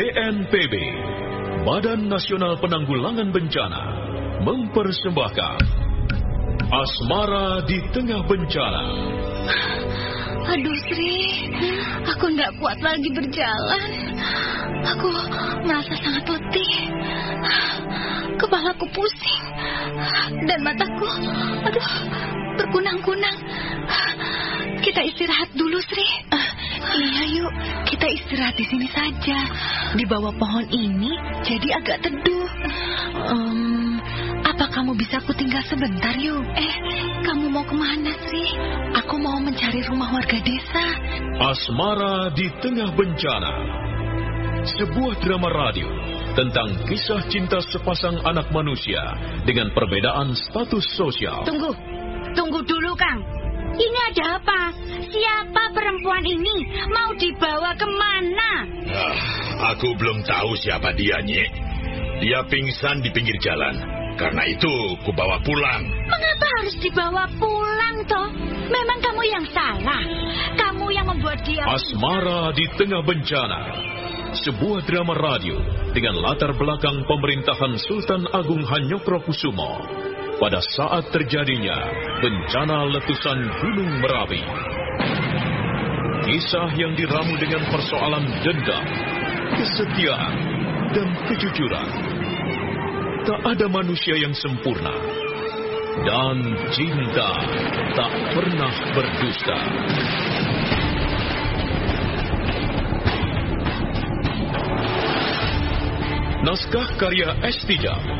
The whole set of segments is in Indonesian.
BNPB, Badan Nasional Penanggulangan Bencana, mempersembahkan Asmara di Tengah Bencana. Aduh Sri, aku nggak kuat lagi berjalan. Aku merasa sangat letih. Kepalaku pusing dan mataku, aduh, berkunang-kunang. Kita istirahat dulu, Sri. Uh, iya, yuk. Kita istirahat di sini saja. Di bawah pohon ini jadi agak teduh. Um, apa kamu bisa aku tinggal sebentar, yuk? Eh, kamu mau ke mana, Sri? Aku mau mencari rumah warga desa. Asmara di Tengah Bencana. Sebuah drama radio tentang kisah cinta sepasang anak manusia dengan perbedaan status sosial. Tunggu, tunggu dulu, Kang. Ini ada apa? Siapa perempuan ini? Mau dibawa ke mana? Ah, aku belum tahu siapa dia, Nyik. Dia pingsan di pinggir jalan. Karena itu, ku bawa pulang. Mengapa harus dibawa pulang, toh? Memang kamu yang salah. Kamu yang membuat dia... Asmara di tengah bencana. Sebuah drama radio dengan latar belakang pemerintahan Sultan Agung Hanyokrokusumo pada saat terjadinya bencana letusan Gunung Merapi. Kisah yang diramu dengan persoalan dendam, kesetiaan, dan kejujuran. Tak ada manusia yang sempurna. Dan cinta tak pernah berdusta. Naskah karya S. Tijab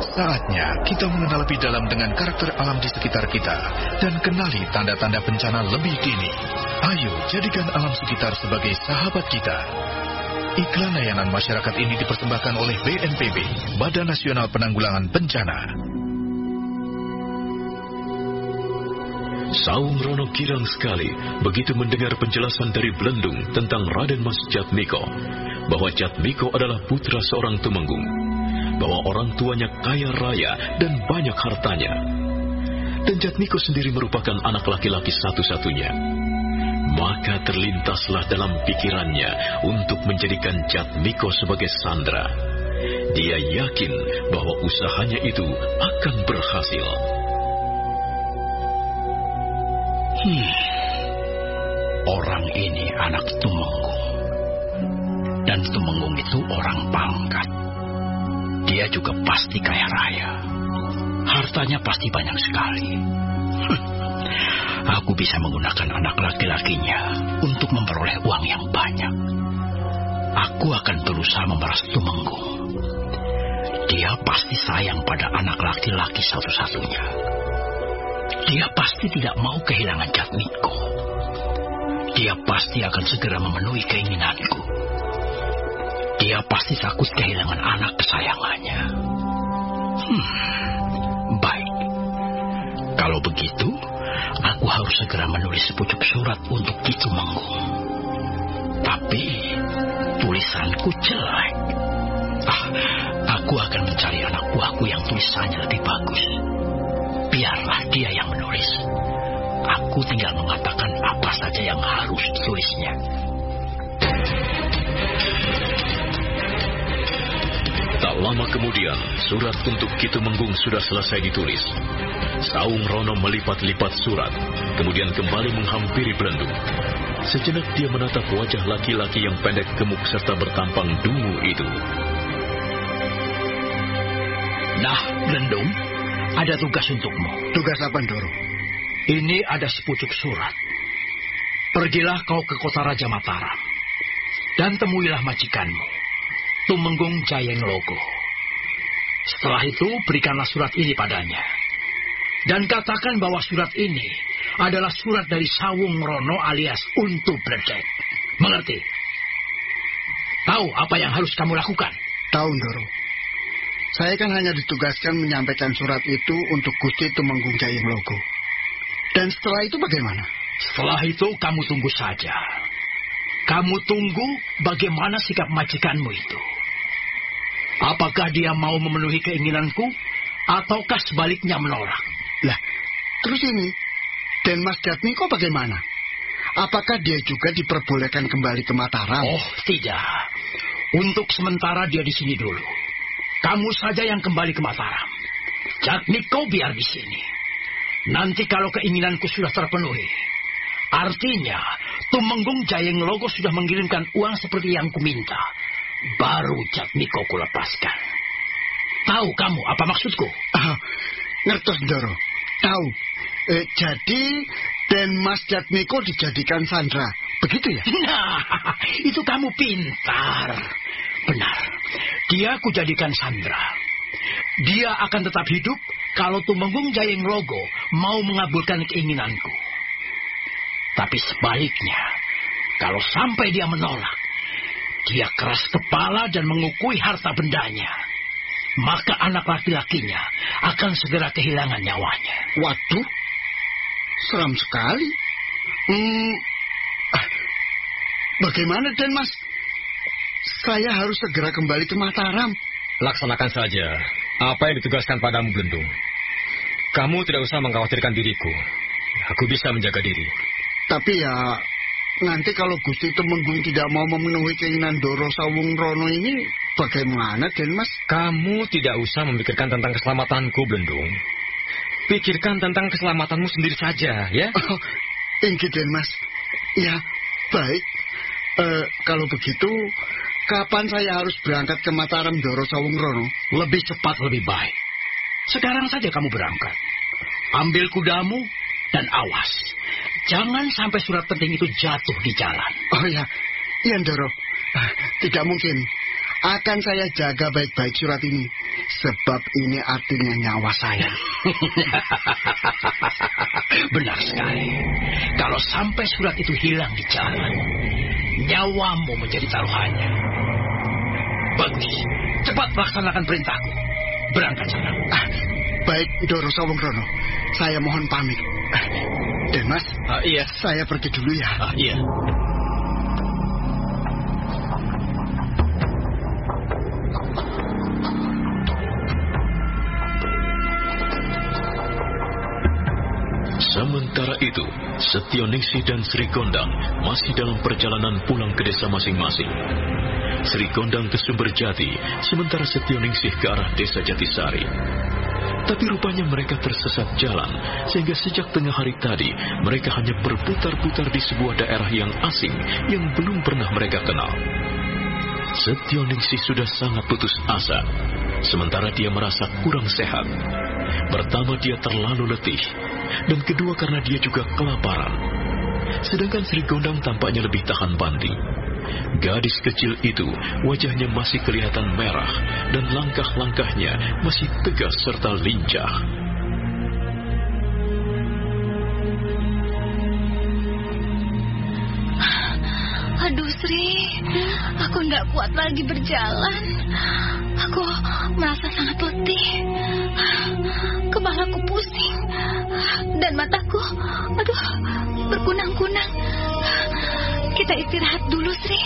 Saatnya kita mengenal lebih dalam dengan karakter alam di sekitar kita dan kenali tanda-tanda bencana lebih dini. Ayo jadikan alam sekitar sebagai sahabat kita. Iklan layanan masyarakat ini dipersembahkan oleh BNPB, Badan Nasional Penanggulangan Bencana. Saung Rono girang sekali begitu mendengar penjelasan dari Belendung tentang Raden Mas Jatmiko, bahwa Jatmiko adalah putra seorang Tumenggung bahwa orang tuanya kaya raya dan banyak hartanya. Dan Jatmiko sendiri merupakan anak laki-laki satu-satunya. Maka terlintaslah dalam pikirannya untuk menjadikan Jatmiko sebagai sandra. Dia yakin bahwa usahanya itu akan berhasil. Hmm. Orang ini anak Tumenggung. Dan Tumenggung itu orang pangkat. Dia juga pasti kaya raya. Hartanya pasti banyak sekali. Aku bisa menggunakan anak laki-lakinya untuk memperoleh uang yang banyak. Aku akan berusaha memeras Tumenggung. Dia pasti sayang pada anak laki-laki satu-satunya. Dia pasti tidak mau kehilangan Jatmiko. Dia pasti akan segera memenuhi keinginanku. Dia pasti takut kehilangan anak kesayangannya. Hmm, baik. Kalau begitu, aku harus segera menulis sepucuk surat untuk Kitu Menggung. Tapi tulisanku jelek. Ah, aku akan mencari anak buahku yang tulisannya lebih bagus. Biarlah dia yang menulis. Aku tinggal mengatakan apa saja yang harus ditulisnya. Lama kemudian, surat untuk Kitu Menggung sudah selesai ditulis. Saung Rono melipat-lipat surat, kemudian kembali menghampiri Belendung. Sejenak dia menatap wajah laki-laki yang pendek gemuk serta bertampang dungu itu. Nah, Lendung, ada tugas untukmu. Tugas apa, Doro? Ini ada sepucuk surat. Pergilah kau ke kota Raja Mataram. Dan temuilah majikanmu, Tumenggung Jayeng Logo. Setelah itu, berikanlah surat ini padanya. Dan katakan bahwa surat ini adalah surat dari Sawung Rono alias Untu Bledek. Mengerti? Tahu apa yang harus kamu lakukan? Tahu, Doro. Saya kan hanya ditugaskan menyampaikan surat itu untuk Gusti Tumenggung Jayeng Logo. Dan setelah itu bagaimana? Setelah itu kamu tunggu saja. Kamu tunggu bagaimana sikap majikanmu itu. Apakah dia mau memenuhi keinginanku, ataukah sebaliknya menolak? Lah, terus ini, dan Mas Jatmiko bagaimana? Apakah dia juga diperbolehkan kembali ke Mataram? Oh, tidak. Untuk sementara dia di sini dulu. Kamu saja yang kembali ke Mataram. Jatmiko biar di sini. Nanti kalau keinginanku sudah terpenuhi, artinya Tumenggung Jayeng Logo sudah mengirimkan uang seperti yang kuminta. Baru Jatmiko kulepaskan. Tahu kamu apa maksudku? Ah, ngertos, Doro. Tahu. Eh, jadi, dan Mas Jatmiko dijadikan Sandra. Begitu ya? Nah, itu kamu pintar. Benar. Dia kujadikan Sandra. Dia akan tetap hidup kalau Tumenggung Jayeng Logo mau mengabulkan keinginanku. Tapi sebaliknya, kalau sampai dia menolak, dia keras kepala dan mengukui harta bendanya. Maka anak laki-lakinya akan segera kehilangan nyawanya. Waduh, seram sekali. Hmm, ah, bagaimana Den Mas? Saya harus segera kembali ke Mataram. Laksanakan saja apa yang ditugaskan padamu, Belendung. Kamu tidak usah mengkhawatirkan diriku. Aku bisa menjaga diri. Tapi ya, nanti kalau Gusti Temenggung tidak mau memenuhi keinginan Doro Sawung Rono ini, bagaimana, Den Mas? Kamu tidak usah memikirkan tentang keselamatanku, Belendung. Pikirkan tentang keselamatanmu sendiri saja, ya? Oh, Inggih, Den Mas. Ya, baik. Eh, kalau begitu, kapan saya harus berangkat ke Mataram Doro Sawung Rono? Lebih cepat lebih baik. Sekarang saja kamu berangkat. Ambil kudamu dan awas. Jangan sampai surat penting itu jatuh di jalan. Oh ya, iya Doro. Tidak mungkin. Akan saya jaga baik-baik surat ini. Sebab ini artinya nyawa saya. Benar sekali. Kalau sampai surat itu hilang di jalan, nyawamu menjadi taruhannya. Bagus. Cepat laksanakan perintahku. Berangkat sana. Ah, baik, Doro Sawung Rono. Saya mohon pamit. Ah, Dan Mas, Ah, iya. saya pergi dulu ya. Ah, iya. Sementara itu, Setioningsi dan Sri Gondang masih dalam perjalanan pulang ke desa masing-masing. Sri Gondang ke Sumberjati, sementara Setioningsi ke arah desa Jatisari. Tapi rupanya mereka tersesat jalan, sehingga sejak tengah hari tadi, mereka hanya berputar-putar di sebuah daerah yang asing yang belum pernah mereka kenal. Setioningsi sudah sangat putus asa, sementara dia merasa kurang sehat. Pertama dia terlalu letih, dan kedua karena dia juga kelaparan. Sedangkan Sri Gondang tampaknya lebih tahan banting. Gadis kecil itu wajahnya masih kelihatan merah dan langkah-langkahnya masih tegas serta lincah. Aduh Sri, aku nggak kuat lagi berjalan. Aku merasa sangat letih. Kepalaku pusing. Dan mataku, aduh, berkunang-kunang. Kita istirahat dulu, Sri.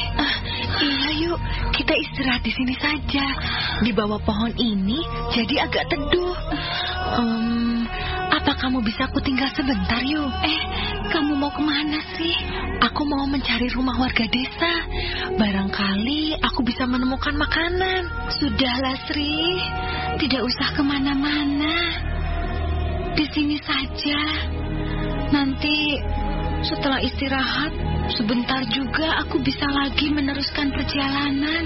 iya, yuk. Kita istirahat di sini saja. Di bawah pohon ini jadi agak teduh. Em, apa kamu bisa aku tinggal sebentar, yuk? Eh, kamu mau ke mana sih? Aku mau mencari rumah warga desa. Barangkali aku bisa menemukan makanan. Sudahlah, Sri. Tidak usah ke mana-mana. Di sini saja. Nanti setelah istirahat, sebentar juga aku bisa lagi meneruskan perjalanan.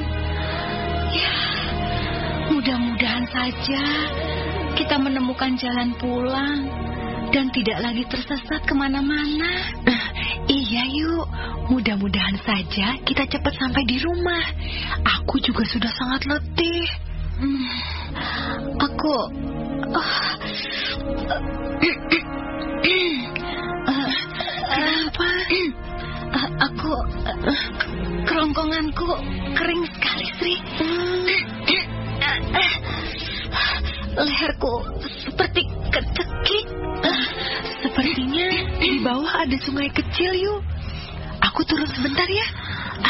Ya, mudah-mudahan saja kita menemukan jalan pulang dan tidak lagi tersesat ke mana-mana. Uh, iya yuk, mudah-mudahan saja kita cepat sampai di rumah. Aku juga sudah sangat letih. Hmm, aku... Uh, uh, Kenapa? Aku... Uh, kerongkonganku kering sekali, Sri. Leherku seperti kecekik. Sepertinya di bawah ada sungai kecil, yuk. Aku turun sebentar ya.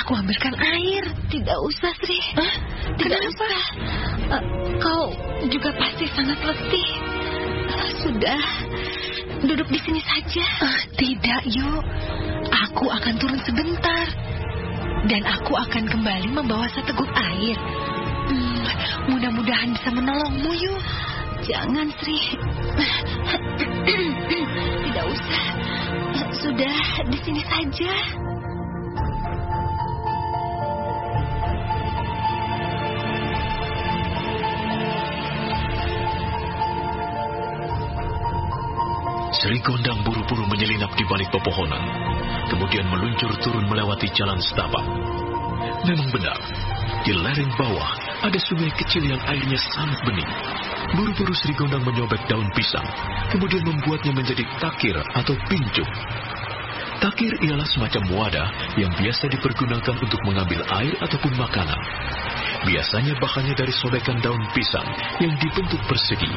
Aku ambilkan air. Tidak usah, Sri. Hah? Tidak Kenapa? usah. Uh, kau juga pasti sangat letih. Uh, sudah, duduk di sini saja. Ah, tidak, yuk. Aku akan turun sebentar. Dan aku akan kembali membawa seteguk air. Hmm, mudah-mudahan bisa menolongmu, yuk. Jangan, Sri. Tidak usah. Sudah, di sini saja. Sri Gondang buru-buru menyelinap di balik pepohonan, kemudian meluncur turun melewati jalan setapak. Memang benar, di lereng bawah ada sungai kecil yang airnya sangat bening. Buru-buru Sri Gondang menyobek daun pisang, kemudian membuatnya menjadi takir atau pincuk. Takir ialah semacam wadah yang biasa dipergunakan untuk mengambil air ataupun makanan. Biasanya bahannya dari sobekan daun pisang yang dibentuk persegi.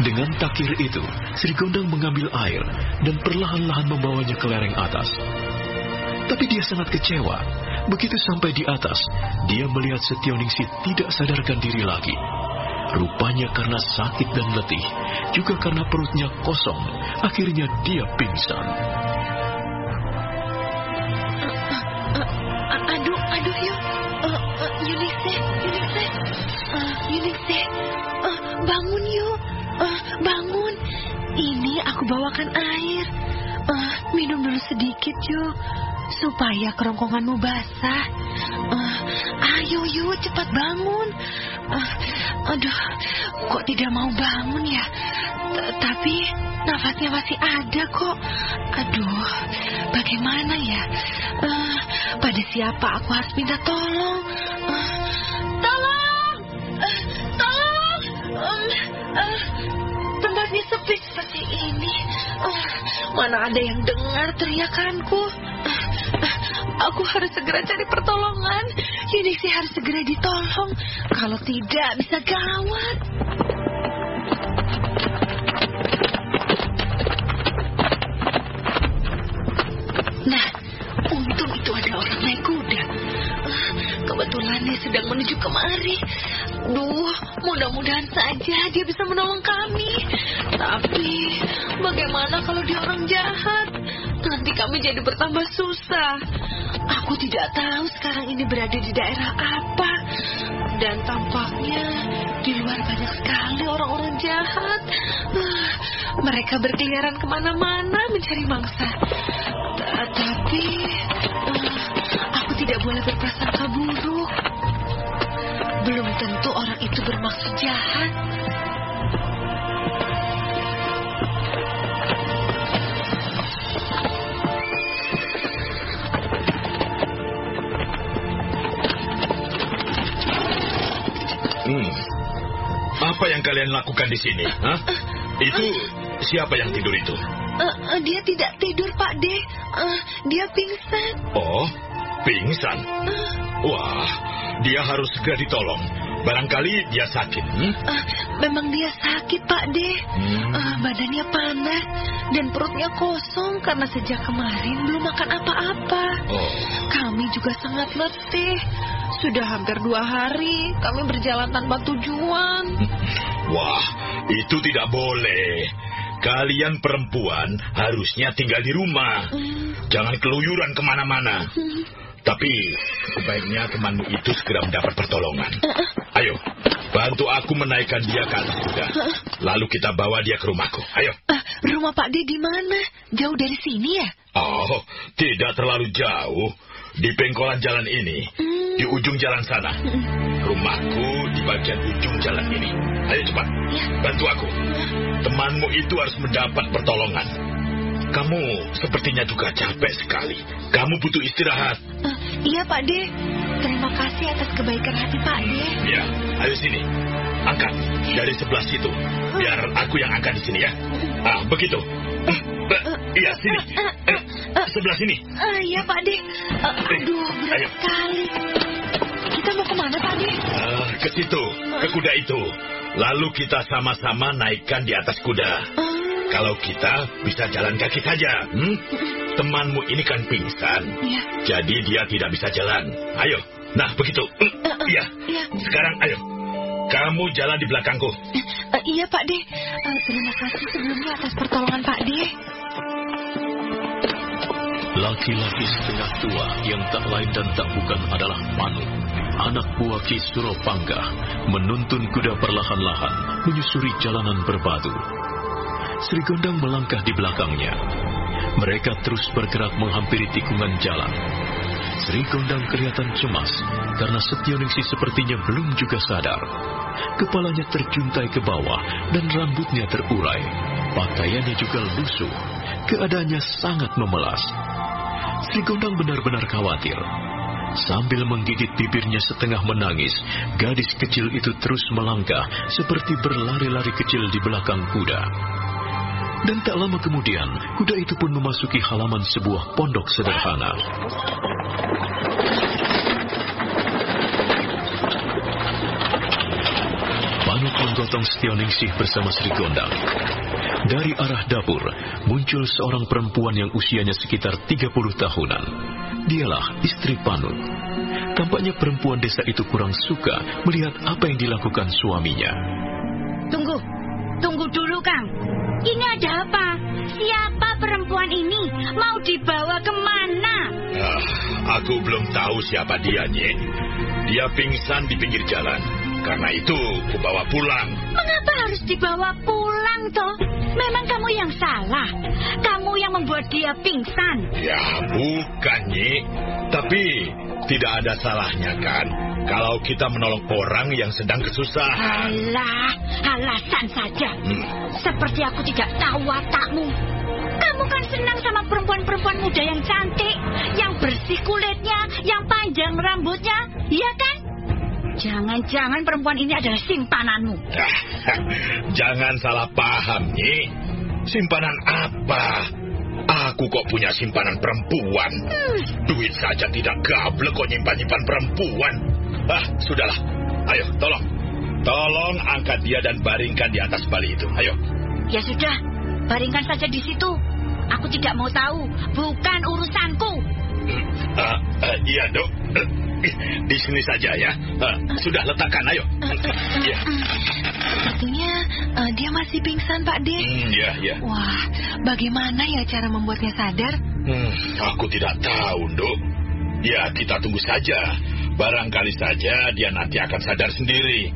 Dengan takir itu, Sri Gondang mengambil air dan perlahan-lahan membawanya ke lereng atas. Tapi dia sangat kecewa. Begitu sampai di atas, dia melihat Setioningsi tidak sadarkan diri lagi. Rupanya karena sakit dan letih, juga karena perutnya kosong, akhirnya dia pingsan. Aduh, aduh, yuk. Uh, uh. Uh, Yunise, uh, bangun yuk. Uh, bangun. Ini aku bawakan air. Uh, minum dulu sedikit yuk. Supaya kerongkonganmu basah. Uh, ayo yuk, cepat bangun. Uh, aduh, kok tidak mau bangun ya? T- Tapi nafasnya masih ada kok. Aduh, bagaimana ya? Eh, pada siapa aku harus minta tolong? Eh, sepi seperti ini. Eh, mana ada yang dengar teriakanku? Eh, eh, aku harus segera cari pertolongan. Yunisi harus segera ditolong. Kalau tidak, bisa gawat. Nah, untung itu ada orang naik kuda. Ah, Kebetulan dia sedang menuju kemari. Duh, mudah-mudahan saja dia bisa menolong kami. Tapi, bagaimana kalau dia orang jahat? Nanti kami jadi bertambah susah. Aku tidak tahu sekarang ini berada di daerah apa. Dan tampaknya di luar banyak sekali orang-orang jahat. Ah, mereka berkeliaran ke mana-mana mencari mangsa. Ta- Tapi eh, aku tidak boleh berprasangka buruk. Belum tentu orang itu bermaksud jahat. Hmm. Apa yang kalian lakukan di sini? Hah? Itu siapa yang tidur itu? Eh, dia tidak tidur, Pak De. Eh, dia pingsan. Oh, pingsan. Wah, dia harus segera ditolong. Barangkali dia sakit. Hmm? Eh, memang dia sakit, Pak De. Hmm. Eh, badannya panas dan perutnya kosong karena sejak kemarin belum makan apa-apa. Oh, Kami juga sangat letih. Sudah hampir dua hari kami berjalan tanpa tujuan. wah, itu tidak boleh. Kalian perempuan harusnya tinggal di rumah. Jangan keluyuran ke mana-mana. Tapi sebaiknya temanmu itu segera mendapat pertolongan. Ayo, bantu aku menaikkan dia ke atas kuda. Lalu kita bawa dia ke rumahku. Ayo. Ah, rumah Pak D di mana? Jauh dari sini ya? Oh, tidak terlalu jauh. Di pengkolan jalan ini, Hmm. di ujung jalan sana. Rumahku di bagian ujung jalan ini. Ayo cepat, bantu aku. Temanmu itu harus mendapat pertolongan. Kamu sepertinya juga capek sekali. Kamu butuh istirahat. Ah, iya Pak D. Terima kasih atas kebaikan hati Pak D. Ya, ayo sini. Angkat dari sebelah situ. Biar aku yang angkat di sini ya. Ah, begitu. Eh, eh, Iya, sini. Eh, sebelah sini. Iya Pak D. Ah, aduh, berat Ayo. sekali. Kita mau ke mana Pak D? Ah, ke situ, ke kuda itu. Lalu kita sama-sama naikkan di atas kuda. Ah, Kalau kita bisa jalan kaki saja. Hmm? Temanmu ini kan pingsan. Iya. Jadi dia tidak bisa jalan. Ayo. Nah, begitu. Hmm, Ah, ah, Iya. iya. Sekarang ayo. Kamu jalan di belakangku. Ah, iya Pak D. Ah, terima kasih sebelumnya atas pertolongan Pak D. Laki-laki setengah tua yang tak lain dan tak bukan adalah Manu, anak buah Ki Suropangga, menuntun kuda perlahan-lahan menyusuri jalanan berbatu. Sri Gondang melangkah di belakangnya. Mereka terus bergerak menghampiri tikungan jalan. Sri Gondang kelihatan cemas karena Setioningsih sepertinya belum juga sadar. Kepalanya terjuntai ke bawah dan rambutnya terurai. Pakaiannya juga lusuh. Keadaannya sangat memelas. Sri Gondang benar-benar khawatir. Sambil menggigit bibirnya setengah menangis, gadis kecil itu terus melangkah seperti berlari-lari kecil di belakang kuda. Dan tak lama kemudian, kuda itu pun memasuki halaman sebuah pondok sederhana. Manuk menggotong Setioningsi bersama Sri Gondang. Dari arah dapur, muncul seorang perempuan yang usianya sekitar 30 tahunan. Dialah istri Panut. Tampaknya perempuan desa itu kurang suka melihat apa yang dilakukan suaminya. Tunggu, tunggu dulu Kang. Ini ada apa? Siapa perempuan ini? Mau dibawa ke mana? Ah, aku belum tahu siapa dia, Nyek. Dia pingsan di pinggir jalan. Karena itu, kubawa pulang. Mengapa harus dibawa pulang toh? Memang kamu yang salah. Kamu yang membuat dia pingsan. Ya, bukan, Nyek. Tapi, tidak ada salahnya kan kalau kita menolong orang yang sedang kesusahan. Alah, alasan saja. Hmm. Seperti aku tidak tahu watakmu. Kamu kan senang sama perempuan-perempuan muda yang cantik, yang bersih kulitnya, yang panjang rambutnya, iya kan? Jangan-jangan perempuan ini adalah simpananmu. Jangan salah paham, Nyi. Simpanan apa? Aku kok punya simpanan perempuan. Duit saja tidak gablek kok nyimpan-nyimpan perempuan. Ah, sudahlah. Ayo, tolong. Tolong angkat dia dan baringkan di atas bali itu. Ayo. Ya sudah, baringkan saja di situ. Aku tidak mau tahu, bukan urusanku. Ah, ah, iya, dok. Eh, Di sini saja ya. Ah, sudah letakkan, ayo. Iya. Sepertinya eh, dia masih pingsan Pak D. Hmm, iya, iya. Wah, bagaimana ya cara membuatnya sadar? Hmm, aku tidak tahu, Dok. Ya, kita tunggu saja. Barangkali saja dia nanti akan sadar sendiri.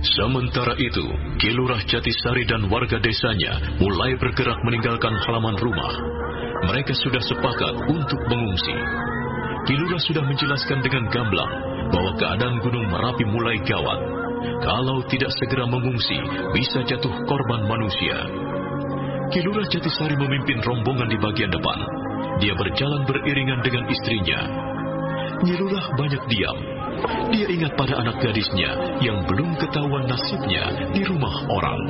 Sementara itu, Kilurah Jatisari dan warga desanya mulai bergerak meninggalkan halaman rumah. Mereka sudah sepakat untuk mengungsi. Kilurah sudah menjelaskan dengan gamblang bahwa keadaan Gunung Merapi mulai gawat. Kalau tidak segera mengungsi, bisa jatuh korban manusia. Kilurah Jatisari memimpin rombongan di bagian depan. Dia berjalan beriringan dengan istrinya. Nyirurah banyak diam. Dia ingat pada anak gadisnya yang belum ketahuan nasibnya di rumah orang.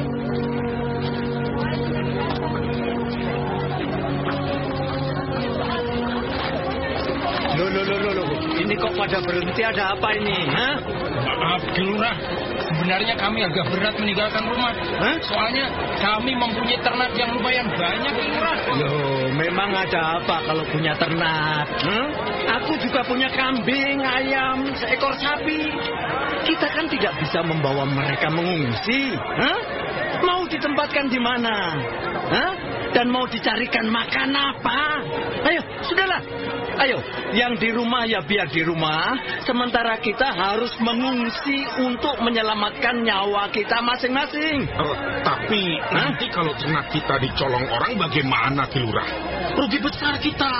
Loh, loh, loh, loh, loh. Ini kok pada berhenti ada apa ini? Hah? Maaf, Kilurah. Sebenarnya kami agak berat meninggalkan rumah. Hah? Soalnya kami mempunyai ternak yang lumayan banyak, Kilurah. Loh, memang ada apa kalau punya ternak? Hah? Aku juga punya kambing, ayam, seekor sapi. Kita kan tidak bisa membawa mereka mengungsi. Hah? Mau ditempatkan di mana? Hah? Dan mau dicarikan makan apa? Ayo, sudahlah. Ayo, yang di rumah ya biar di rumah. Sementara kita harus mengungsi untuk menyelamatkan nyawa kita masing-masing. Uh, tapi Hah? nanti kalau ternak kita dicolong orang bagaimana, Kilurah? Rugi besar kita.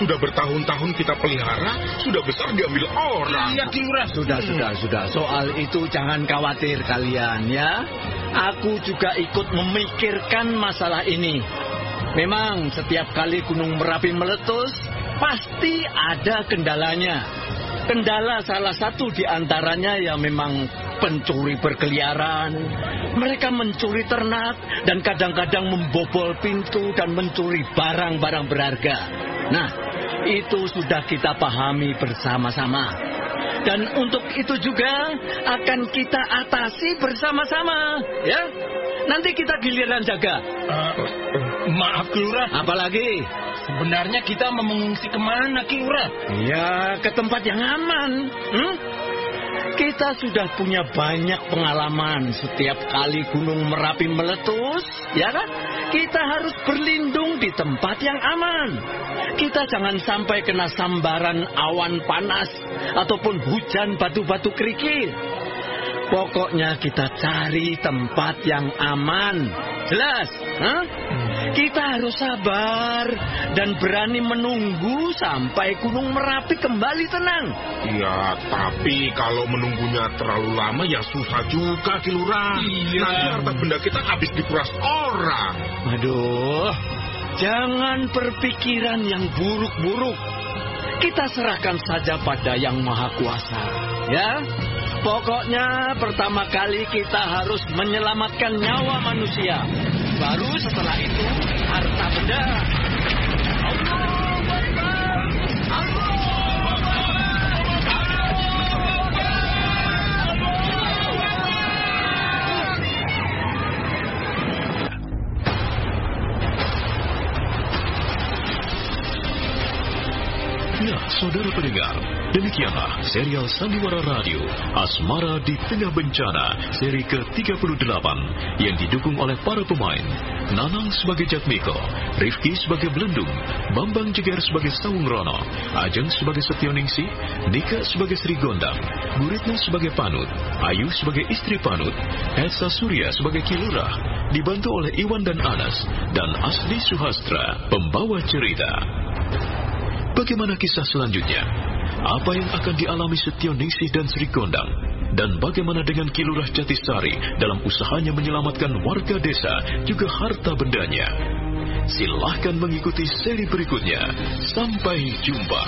Sudah bertahun-tahun kita pelihara, sudah besar diambil orang. Iya. Sudah, sudah, sudah. Soal itu jangan khawatir kalian ya. Aku juga ikut memikirkan masalah ini. Memang setiap kali Gunung Merapi meletus, pasti ada kendalanya. Kendala salah satu di antaranya ya memang pencuri berkeliaran. Mereka mencuri ternak dan kadang-kadang membobol pintu dan mencuri barang-barang berharga. Nah, itu sudah kita pahami bersama-sama. Dan untuk itu juga akan kita atasi bersama-sama, ya. Nanti kita giliran jaga. Uh, Maaf, Kelurah. Apalagi? Sebenarnya kita mau mengungsi ke mana, Kelurah? Ya, ke tempat yang aman. Hmm? Kita sudah punya banyak pengalaman setiap kali Gunung Merapi meletus, ya kan? Kita harus berlindung di tempat yang aman. Kita jangan sampai kena sambaran awan panas ataupun hujan batu-batu kerikil. Pokoknya kita cari tempat yang aman. Jelas? Huh? Kita harus sabar dan berani menunggu sampai Gunung Merapi kembali tenang. Iya, tapi kalau menunggunya terlalu lama ya susah juga, Kilura. Iya. Nanti harta benda kita habis dikuras orang. Aduh, jangan berpikiran yang buruk-buruk. Kita serahkan saja pada Yang Maha Kuasa, ya. Pokoknya pertama kali kita harus menyelamatkan nyawa manusia. Baru setelah itu harta benda. Ya, saudara pendengar, Demikianlah serial Sandiwara Radio Asmara di Tengah Bencana seri ke-38 yang didukung oleh para pemain Nanang sebagai Jatmiko, Rifki sebagai Belendung, Bambang Jeger sebagai Sawung Rono, Ajeng sebagai Setioningsi, Nika sebagai Sri Gondang, Guritno sebagai Panut, Ayu sebagai istri Panut, Elsa Surya sebagai Kilurah, dibantu oleh Iwan dan Anas, dan Asli Suhastra, pembawa cerita. Bagaimana kisah selanjutnya? Apa yang akan dialami Setio Ningsih dan Sri Gondang? Dan bagaimana dengan Kilurah Jatisari dalam usahanya menyelamatkan warga desa juga harta bendanya? Silahkan mengikuti seri berikutnya. Sampai jumpa.